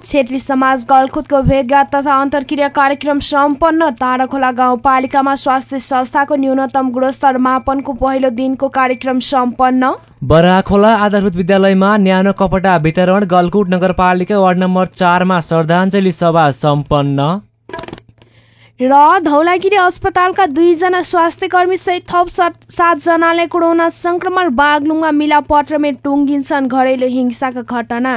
छेत्री समाज गलकुटको भेटघाट तथा अन्तर्क्रिया कार्यक्रम सम्पन्न ताराखोला गाउँपालिकामा स्वास्थ्य संस्थाको न्यूनतम गुणस्तर मापनको पहिलो दिनको कार्यक्रम सम्पन्न। बराखोला आधारभूत विद्यालयमा न्यानो कपडा वितरण गलकुट नगरपालिका वार्ड नम्बर चारमा श्रद्धाञ्जली सभा सम्पन्न। र धौलागिरी अस्पतालका दुईजना स्वास्थ्य कर्मी सहित थप सातजनाले कोरोना संक्रमण बागलुङमा मिलापत्रमै टुङ्गिन्छन् घरेलु हिंसाका घटना।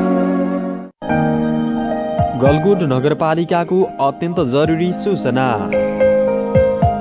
गलकुट नगरपालिकाको अत्यन्त जरुरी सूचना।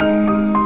thank you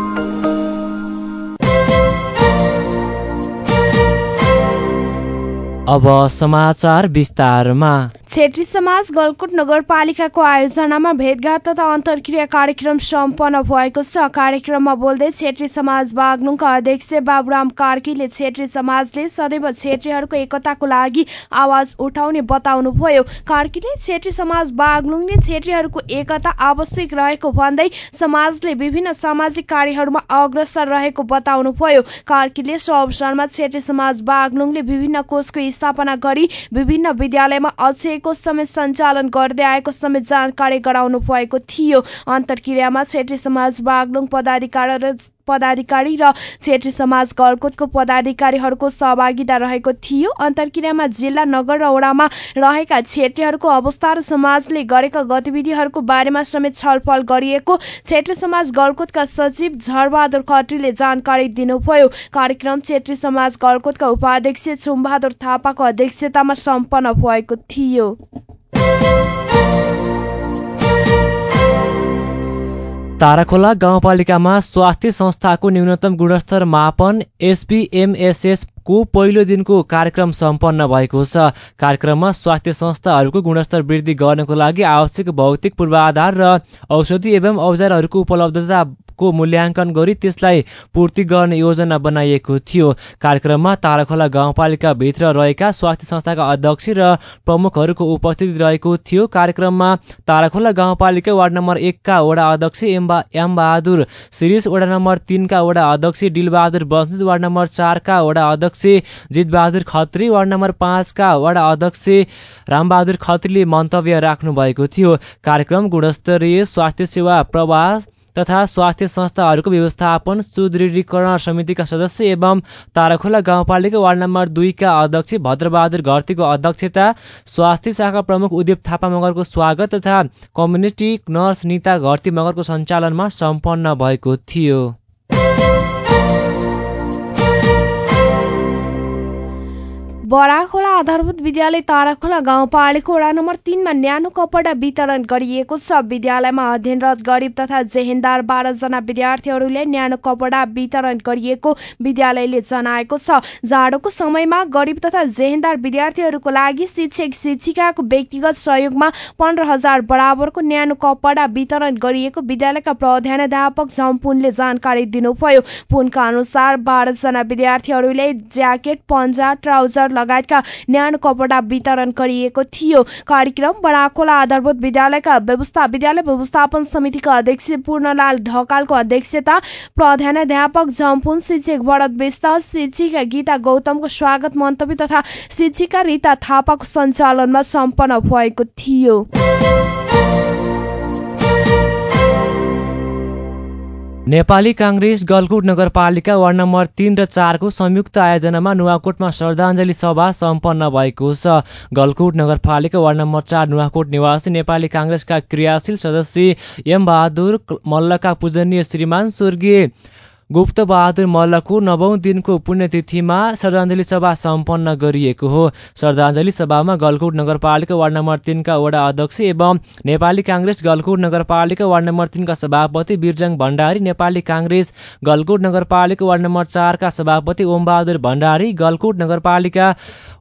अब समाचार विस्तारमा। छेत्री समाज गलकुट नगरपालिकाको आयोजनामा भेटघाट तथा अन्तर्क्रिया कार्यक्रम सम्पन्न भएको छ। कार्यक्रममा बोल्दै छेत्री समाज बागलुङका अध्यक्ष बाबुराम कार्कीले छेत्री समाजले सदैव छेत्रीहरूको एकताको लागि आवाज उठाउने बताउनुभयो। कार्कीले छेत्री समाज बागलुङले छेत्रीहरूको एकता आवश्यक रहेको भन्दै समाजले विभिन्न सामाजिक कार्यहरूमा अग्रसर रहेको बताउनुभयो। कार्कीले सो अवसरमा छेत्री समाज बागलुङले विभिन्न कोषको स्थापना गरी विभिन्न विद्यालयमा अक्षयको समेत सञ्चालन गर्दै आएको समेत जानकारी गराउनु भएको थियो। अन्तर्क्रियामा छेत्री समाज बागलुङ पदाधिकारी पदाधिकारी र छेत्री समाज गलकोटको पदाधिकारीहरूको सहभागिता रहेको थियो। अन्तर्क्रियामा जिल्ला नगर र वडामा रहेका छेत्रीहरूको अवस्था र समाजले गरेका गतिविधिहरूको बारेमा समेत छलफल गरिएको छेत्री समाज गलकोटका सचिव झरबहादुर खत्रीले जानकारी दिनुभयो। कार्यक्रम छेत्री समाज गलकोटका उपाध्यक्ष छुमबहादुर थापाको अध्यक्षतामा सम्पन्न भएको थियो। ताराखोला गाउँपालिकामा स्वास्थ्य संस्थाको न्यूनतम गुणस्तर मापन एसपिएमएसएस को पहिलो दिनको कार्यक्रम सम्पन्न भएको छ। कार्यक्रममा स्वास्थ्य संस्थाहरूको गुणस्तर वृद्धि गर्नको लागि आवश्यक भौतिक पूर्वाधार र औषधि एवं औजारहरूको उपलब्धता को मूल्याङ्कन गरी त्यसलाई पूर्ति गर्ने योजना बनाइएको थियो। कार्यक्रममा ताराखोला गाउँपालिकाभित्र रहेका स्वास्थ्य संस्थाका अध्यक्ष र प्रमुखहरूको उपस्थिति रहेको थियो। कार्यक्रममा ताराखोला गाउँपालिका वार्ड नम्बर एकका वडा अध्यक्ष एम्बा एमबहादुर शिरिष वडा नम्बर तिनका वडा अध्यक्ष डिलबहादुर बस्नेत वार्ड नम्बर चारका वडा अध्यक्ष जितबहादुर खत्री वार्ड नम्बर पाँचका वडा अध्यक्ष रामबहादुर खत्रीले मन्तव्य राख्नु भएको थियो। कार्यक्रम गुणस्तरीय स्वास्थ्य सेवा प्रवास तथा स्वास्थ्य संस्थाहरूको व्यवस्थापन सुदृढीकरण समितिका सदस्य एवं ताराखोला गाउँपालिका वार्ड नम्बर दुईका अध्यक्ष भद्रबहादुर घरतीको अध्यक्षता स्वास्थ्य शाखा प्रमुख उद्योप थापा मगरको स्वागत तथा कम्युनिटी नर्स निता घरती मगरको सञ्चालनमा सम्पन्न भएको थियो। बडाखोला आधारभूत विद्यालय ताराखोला गाउँपालिका वडा नम्बर तिनमा न्यानो कपडा वितरण गरिएको छ। विद्यालयमा अध्ययनरत गरिब तथा जेहेन्दार बाह्रजना विद्यार्थीहरूले न्यानो कपडा वितरण गरिएको विद्यालयले जनाएको छ। जाडोको समयमा गरिब तथा जेहेन्दार विद्यार्थीहरूको लागि शिक्षक शिक्षिकाको व्यक्तिगत सहयोगमा पन्ध्र हजार बराबरको न्यानो कपडा वितरण गरिएको विद्यालयका प्रधानाध्यापक झम्पुनले जानकारी दिनुभयो। पुनका अनुसार बाह्रजना विद्यार्थीहरूले ज्याकेट पन्जा ट्राउजर लगायतका न्यानो कपडा वितरण गरिएको थियो। कार्यक्रम बडाखोला आधारभूत विद्यालयका व्यवस्था विद्यालय व्यवस्थापन समितिका अध्यक्ष पूर्णलाल ढकालको अध्यक्षता प्रधानाध्यापक जम्पुन शिक्षक भरत विष्ट शिक्षिका गीता गौतमको स्वागत मन्तव्य तथा शिक्षिका रिता थापाको सञ्चालनमा सम्पन्न भएको थियो। नेपाली काङ्ग्रेस गलकुट नगरपालिका वार्ड नम्बर तिन र चारको संयुक्त आयोजनामा नुवाकोटमा श्रद्धाञ्जली सभा सम्पन्न भएको छ। गलकुट नगरपालिका वार्ड नम्बर चार नुवाकोट निवासी नेपाली काङ्ग्रेसका क्रियाशील सदस्य एम बहादुर मल्लका पूजनीय श्रीमान स्वर्गीय गुप्त बहादुर मल्लको नवौँ दिनको पुण्यतिथिमा श्रद्धाञ्जली सभा सम्पन्न गरिएको हो। श्रद्धाञ्जली सभामा गलकुट नगरपालिका वार्ड नम्बर तिनका वडा अध्यक्ष एवं नेपाली काङ्ग्रेस गलकुट नगरपालिका वार्ड नम्बर तिनका सभापति बिरजङ भण्डारी नेपाली काङ्ग्रेस गलकुट नगरपालिका वार्ड नम्बर चारका सभापति ओमबहादुर भण्डारी गलकुट नगरपालिका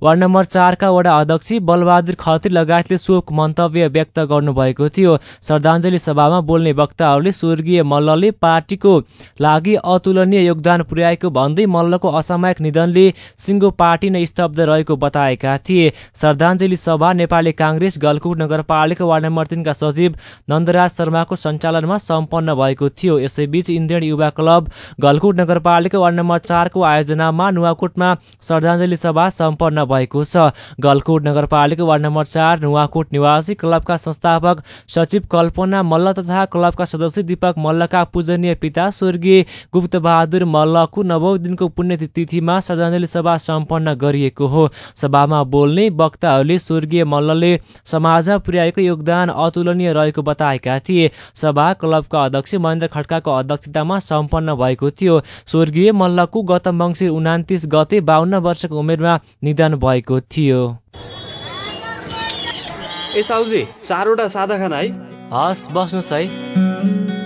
वार्ड नम्बर चारका वडा अध्यक्ष बलबहादुर खत्री लगायतले शोक मन्तव्य व्यक्त गर्नुभएको थियो। श्रद्धाञ्जली सभामा बोल्ने वक्ताहरूले स्वर्गीय मल्लले पार्टीको लागि अतुलनीय योगदान पुर्याएको भन्दै मल्लको असामयिक निधनले सिङ्गो पार्टी नै स्तब्ध रहेको बताएका थिए। श्रद्धाञ्जली सभा नेपाली काङ्ग्रेस गलकुट नगरपालिका वार्ड नम्बर तिनका सचिव नन्दराज शर्माको सञ्चालनमा सम्पन्न भएको थियो। यसैबीच इन्डियन युवा क्लब गलकुट नगरपालिका वार्ड नम्बर चारको आयोजनामा नुवाकोटमा श्रद्धाञ्जली सभा सम्पन्न भएको छ। गलकुट नगरपालिका वार्ड नम्बर चार नुवाकोट निवासी क्लबका संस्थापक सचिव कल्पना मल्ल तथा क्लबका सदस्य दीपक मल्लका पूजनीय पिता स्वर्गीय गुप्त बहादुर मल्लको नवौँ दिनको पुण्यतिथिमा श्रद्धाञ्जली सभा सम्पन्न गरिएको हो। सभामा बोल्ने वक्ताहरूले स्वर्गीय मल्लले समाजमा पुर्याएको योगदान अतुलनीय रहेको बताएका थिए। सभा क्लबका अध्यक्ष महेन्द्र खड्काको अध्यक्षतामा सम्पन्न भएको थियो। स्वर्गीय मल्लको गत मङ्सिर उनातिस गते बाहन्न वर्षको उमेरमा निधन भएको थियो। ए साउजी चारवटा सादा खाना है? हस् बस्नुहोस् है।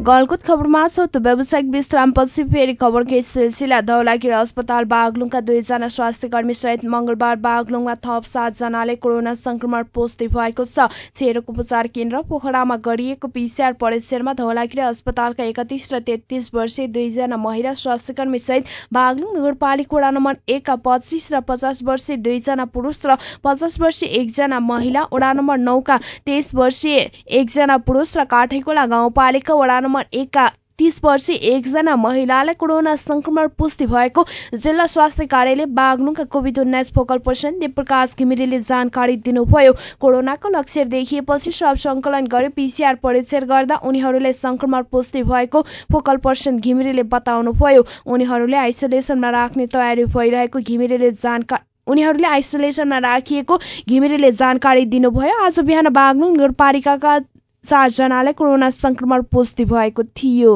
गलकुत खबरमा छौँ त व्यावसायिक विश्रामपछि फेरि खबरकै सिलसिला धौलागिरी अस्पताल बागलुङका दुईजना स्वास्थ्य कर्मी सहित मंगलबार बागलुङमा थप सातजनाले कोरोना संक्रमण पुष्टि भएको छ। छेरोको उपचार केन्द्र पोखरामा गरिएको पिसिआर परीक्षणमा धौलागिरी अस्पतालका एकतिस र तेत्तिस वर्षीय दुईजना महिला स्वास्थ्य कर्मी सहित बागलुङ नगरपालिका वडा नम्बर एकका पच्चिस र पचास वर्षीय दुईजना पुरुष र पचास वर्षीय एकजना महिला वडा नम्बर नौका तेइस वर्षीय एकजना पुरुष र काठेकोला गाउँपालिका वडा नम्बर एकका तीस वर्षीय एकजना महिलालाई कोरोना संक्रमण पुष्टि भएको जिल्ला स्वास्थ्य कार्यालय बागलुङका कोभिड उन्नाइस फोकल पर्सन देवप्रकाश घिमिरेले जानकारी दिनुभयो। कोरोनाको लक्षण देखिएपछि सब संकलन गरी पिसिआर परीक्षण गर्दा उनीहरूलाई संक्रमण पुष्टि भएको फोकल पर्सन घिमिरेले बताउनुभयो। उनीहरूले आइसोलेसनमा राख्ने तयारी भइरहेको घिमिरेले जानकारी उनीहरूले आइसोलेसनमा राखिएको घिमिरेले जानकारी दिनुभयो। आज बिहान बागलुङ नगरपालिकाका चारजनालाई कोरोना संक्रमण पुष्टि भएको थियो।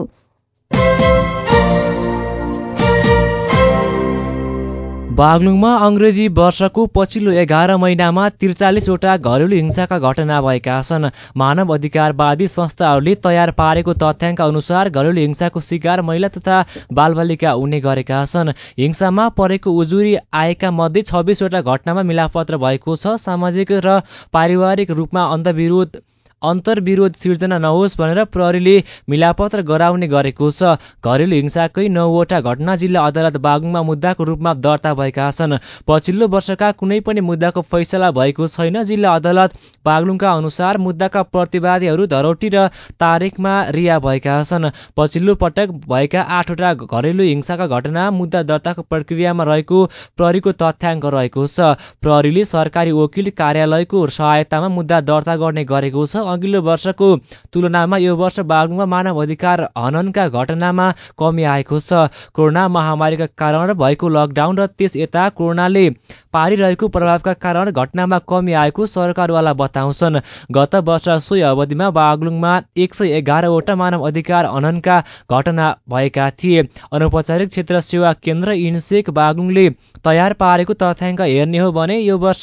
बागलुङमा अङ्ग्रेजी वर्षको पछिल्लो एघार महिनामा त्रिचालिसवटा घरेलु हिंसाका घटना भएका छन्। मानव अधिकारवादी संस्थाहरूले तयार पारेको तथ्याङ्क अनुसार घरेलु हिंसाको शिकार महिला तथा बालबालिका हुने गरेका छन्। हिंसामा परेको उजुरी आएका मध्ये छब्बिसवटा घटनामा मिलापत्र भएको छ। सामाजिक र पारिवारिक रूपमा अन्धविरोध अन्तर्विरोध सिर्जना नहोस् भनेर प्रहरीले मिलापत्र गराउने गरेको छ। घरेलु हिंसाकै नौवटा घटना जिल्ला अदालत बागुङमा मुद्दाको रूपमा दर्ता भएका छन्। पछिल्लो वर्षका कुनै पनि मुद्दाको फैसला भएको छैन। जिल्ला अदालत बागलुङका अनुसार मुद्दाका प्रतिवादीहरू धरौटी र तारिकमा रिहा भएका छन्। पछिल्लो पटक भएका आठवटा घरेलु हिंसाका घटना मुद्दा दर्ताको प्रक्रियामा रहेको प्रहरीको तथ्याङ्क रहेको छ। प्रहरीले सरकारी वकिल कार्यालयको सहायतामा मुद्दा दर्ता गर्ने गरेको छ। अघिल्लो वर्षको तुलनामा यो वर्ष बागलुङमा मानव अधिकार हननका घटनामा कमी आएको छ। कोरोना महामारीका कारण भएको लकडाउन र त्यस यता कोरोनाले पारिरहेको प्रभावका कारण घटनामा कमी आएको सरकारवाला बताउँछन्। गत वर्ष सोही अवधिमा बागलुङमा एक सय एघारवटा मानव अधिकार हननका घटना भएका थिए। अनौपचारिक क्षेत्र सेवा केन्द्र इन्सेक बागलुङले तयार पारेको तथ्याङ्क हेर्ने हो भने यो वर्ष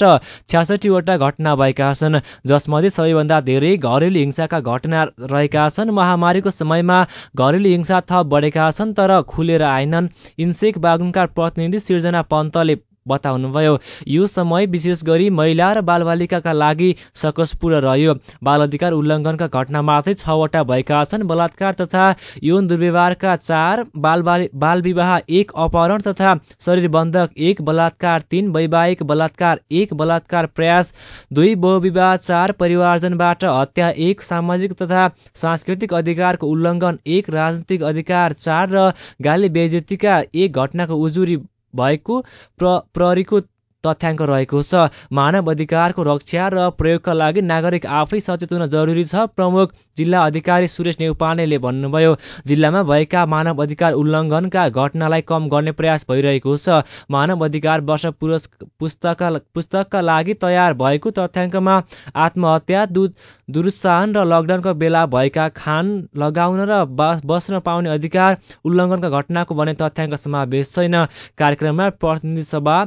छ्यासठीवटा घटना भएका छन् जसमध्ये सबैभन्दा धेरै घरेलु हिंसाका घटना रहेका छन्। महामारीको समयमा घरेलु हिंसा थप बढेका छन् तर खुलेर आएनन्। इन्सेक बागुङका प्रतिनिधि सिर्जना पन्तले बताउनुभयो। यो समय विशेष गरी महिला र बालबालिकाका लागि सकसपूर्ण रह्यो। बाल अधिकार उल्लङ्घनका घटना मात्रै छवटा भएका छन्। बलात्कार तथा यौन दुर्व्यवहारका चार बाल विवाह एक अपहरण तथा शरीर बन्धक एक बलात्कार तिन वैवाहिक बलात्कार एक बलात्कार प्रयास दुई बहुविवाह चार परिवारजनबाट हत्या एक सामाजिक तथा सांस्कृतिक अधिकारको उल्लङ्घन एक राजनीतिक अधिकार चार र गाली बेजेतीका एक घटनाको उजुरी भएको प्र प्रहरीको तथ्याङ्क रहेको छ। मानव अधिकारको रक्षा र प्रयोगका लागि नागरिक आफै सचेत हुन जरुरी छ प्रमुख जिल्ला अधिकारी सुरेश नेउपानेले भन्नुभयो। जिल्लामा भएका मानव अधिकार उल्लङ्घनका घटनालाई कम गर्ने प्रयास भइरहेको छ। मानव अधिकार वर्ष पुरस् पुस्तकका पुस्तकका लागि तयार भएको तथ्याङ्कमा आत्महत्या दुध दुरुत्साहन र लकडाउनको बेला भएका खान लगाउन र बस्न पाउने अधिकार उल्लङ्घनका घटनाको भने तथ्याङ्क समावेश छैन। कार्यक्रममा प्रतिनिधि सभा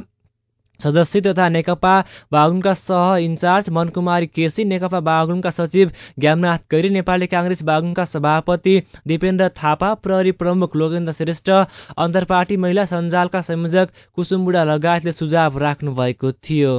सदस्य तथा नेकपा बागुनका सह इन्चार्ज मनकुमारी केसी नेकपा बागुनका सचिव ज्ञाननाथ गैरी नेपाली काङ्ग्रेस बागुनका सभापति दिपेन्द्र थापा प्रहरी प्रमुख लोकेन्द्र श्रेष्ठ अन्तर्पार्टी महिला सञ्जालका संयोजक कुसुम बुढा लगायतले सुझाव राख्नु भएको थियो।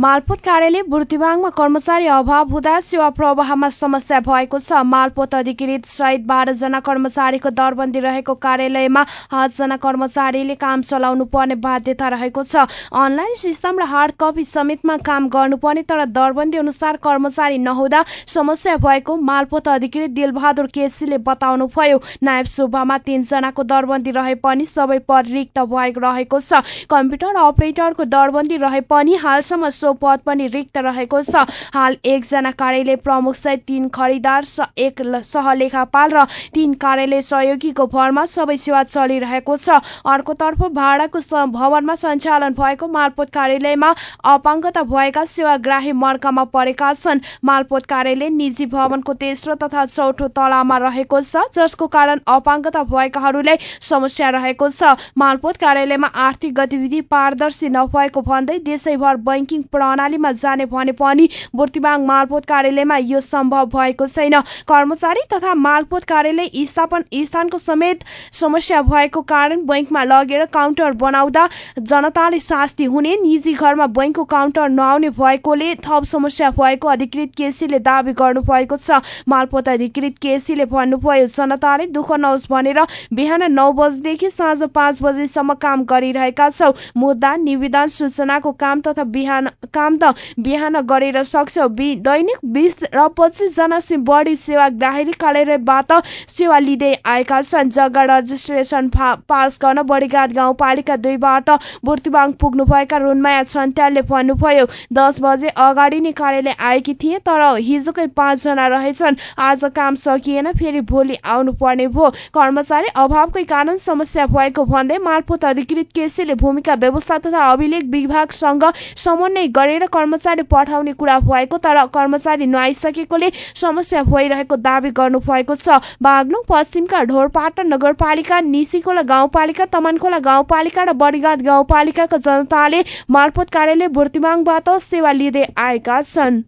मालपोत कार्यालय बुर्तिवाङमा कर्मचारी अभाव हुँदा सेवा प्रवाहमा समस्या भएको छ। मालपोत अधिकृत सहित बाह्रजना कर्मचारीको दरबन्दी रहेको कार्यालयमा आठजना कर्मचारीले काम चलाउनु पर्ने बाध्यता रहेको छ। अनलाइन सिस्टम र हार्ड कपी समेतमा काम गर्नुपर्ने तर दरबन्दी अनुसार कर्मचारी नहुँदा समस्या भएको मालपोत अधिकृत दिलबहादुर केसीले बताउनु भयो नायब सुब्बामा तीनजनाको दरबन्दी रहे पनि सबै पद रिक्त भएको रहेको छ। कम्प्युटर अपरेटरको दरबन्दी रहे पनि हालसम्म पद पनि रिक्त रहेको छ। हाल एकजना कार्यालय प्रमुख सहित तीन खरिदार एक सहलेखापाल र तीन कार्यालय सहयोगीको भरमा सबै सेवा चलिरहेको छ। अर्कोतर्फ भाडाको भवनमा सञ्चालन भएको मालपोत कार्यालयमा अपाङ्गता भएका सेवाग्राही मर्कामा परेका छन्। मालपोत कार्यालय निजी भवनको तेस्रो तथा चौथो तलामा रहेको छ जसको कारण अपाङ्गता भएकाहरूलाई समस्या रहेको छ। मालपोत कार्यालयमा आर्थिक गतिविधि पारदर्शी नभएको भन्दै देशैभर बैङ्किङ प्रणालीमा जाने भने पनि बुर्तिबाङ मालपोत कार्यालयमा यो सम्भव भएको छैन। कर्मचारी तथा मालपोत कार्यालय स्थापन स्थानको समेत समस्या भएको कारण बैङ्कमा लगेर काउन्टर बनाउँदा जनताले शास्ति हुने निजी घरमा बैङ्कको काउन्टर नआउने भएकोले थप समस्या भएको अधिकृत केसीले दावी गर्नु भएको छ। मालपोत अधिकृत केसीले भन्नुभयो जनताले दुःख नहोस् भनेर बिहान नौ बजेदेखि साँझ पाँच बजेसम्म काम गरिरहेका छौ। मुद्दा निवेदन सूचनाको काम तथा बिहान काम त बिहान गरेर सक्छौ। दैनिक बिस र पच्चिस जनासी बढी सेवाग्राही कार्यालयबाट सेवा लिँदै आएका छन्। जग्गा रजिस्ट्रेसन पास गर्न बडीघाट गाउँपालिका दुईबाट बुर्तिबाङ पुग्नुभएका रुनमाया छन्त्यालले भन्नुभयो दस बजे अगाडि नै कार्यालय आएकी थिए तर हिजोकै पाँचजना रहेछन्। आज काम सकिएन फेरि भोलि आउनु पर्ने भयो। कर्मचारी अभावकै कारण समस्या भएको भन्दै मालपोत अधिकृत केसीले भूमिका व्यवस्था तथा अभिलेख विभागसँग समन्वय गरेर कर्मचारी पठाउने कुरा भएको तर कर्मचारी नआइसकेकोले समस्या भइरहेको दावी गर्नु भएको छ। बाग्लुङ पश्चिमका ढोरपाटन नगरपालिका निसीखोला गाउँपालिका तमनखोला गाउँपालिका र बडीघाट गाउँपालिकाका जनताले मार्फत कार्यालय भुर्तिमाङबाट सेवा लिँदै आएका छन्।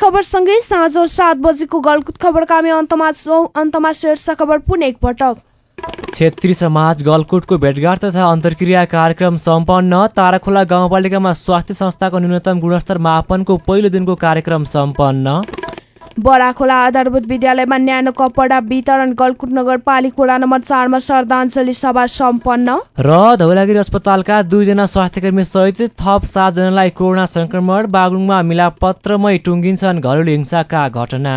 खबरसँगै साँझ सात बजेको गलकुत खबरका हामी अन्तमा अन्तमा शीर्ष खबर पुनः एकपटक क्षेत्रीय समाज गलकुटको भेटघाट तथा अन्तर्क्रिया कार्यक्रम सम्पन्न। ताराखोला गाउँपालिकामा स्वास्थ्य संस्थाको न्यूनतम गुणस्तर मापनको पहिलो दिनको कार्यक्रम सम्पन्न। बडाखोला आधारभूत विद्यालयमा न्यानो कपडा वितरण गलकुट नगरपालिका वडा नम्बर चारमा श्रद्धाञ्जली सभा सम्पन्न। र धौलागिरी अस्पतालका दुईजना स्वास्थ्यकर्मी सहित थप सातजनालाई कोरोना संक्रमण बागलुङमा मिलापत्रमै टुङ्गिन्छन् घरेलु हिंसाका घटना।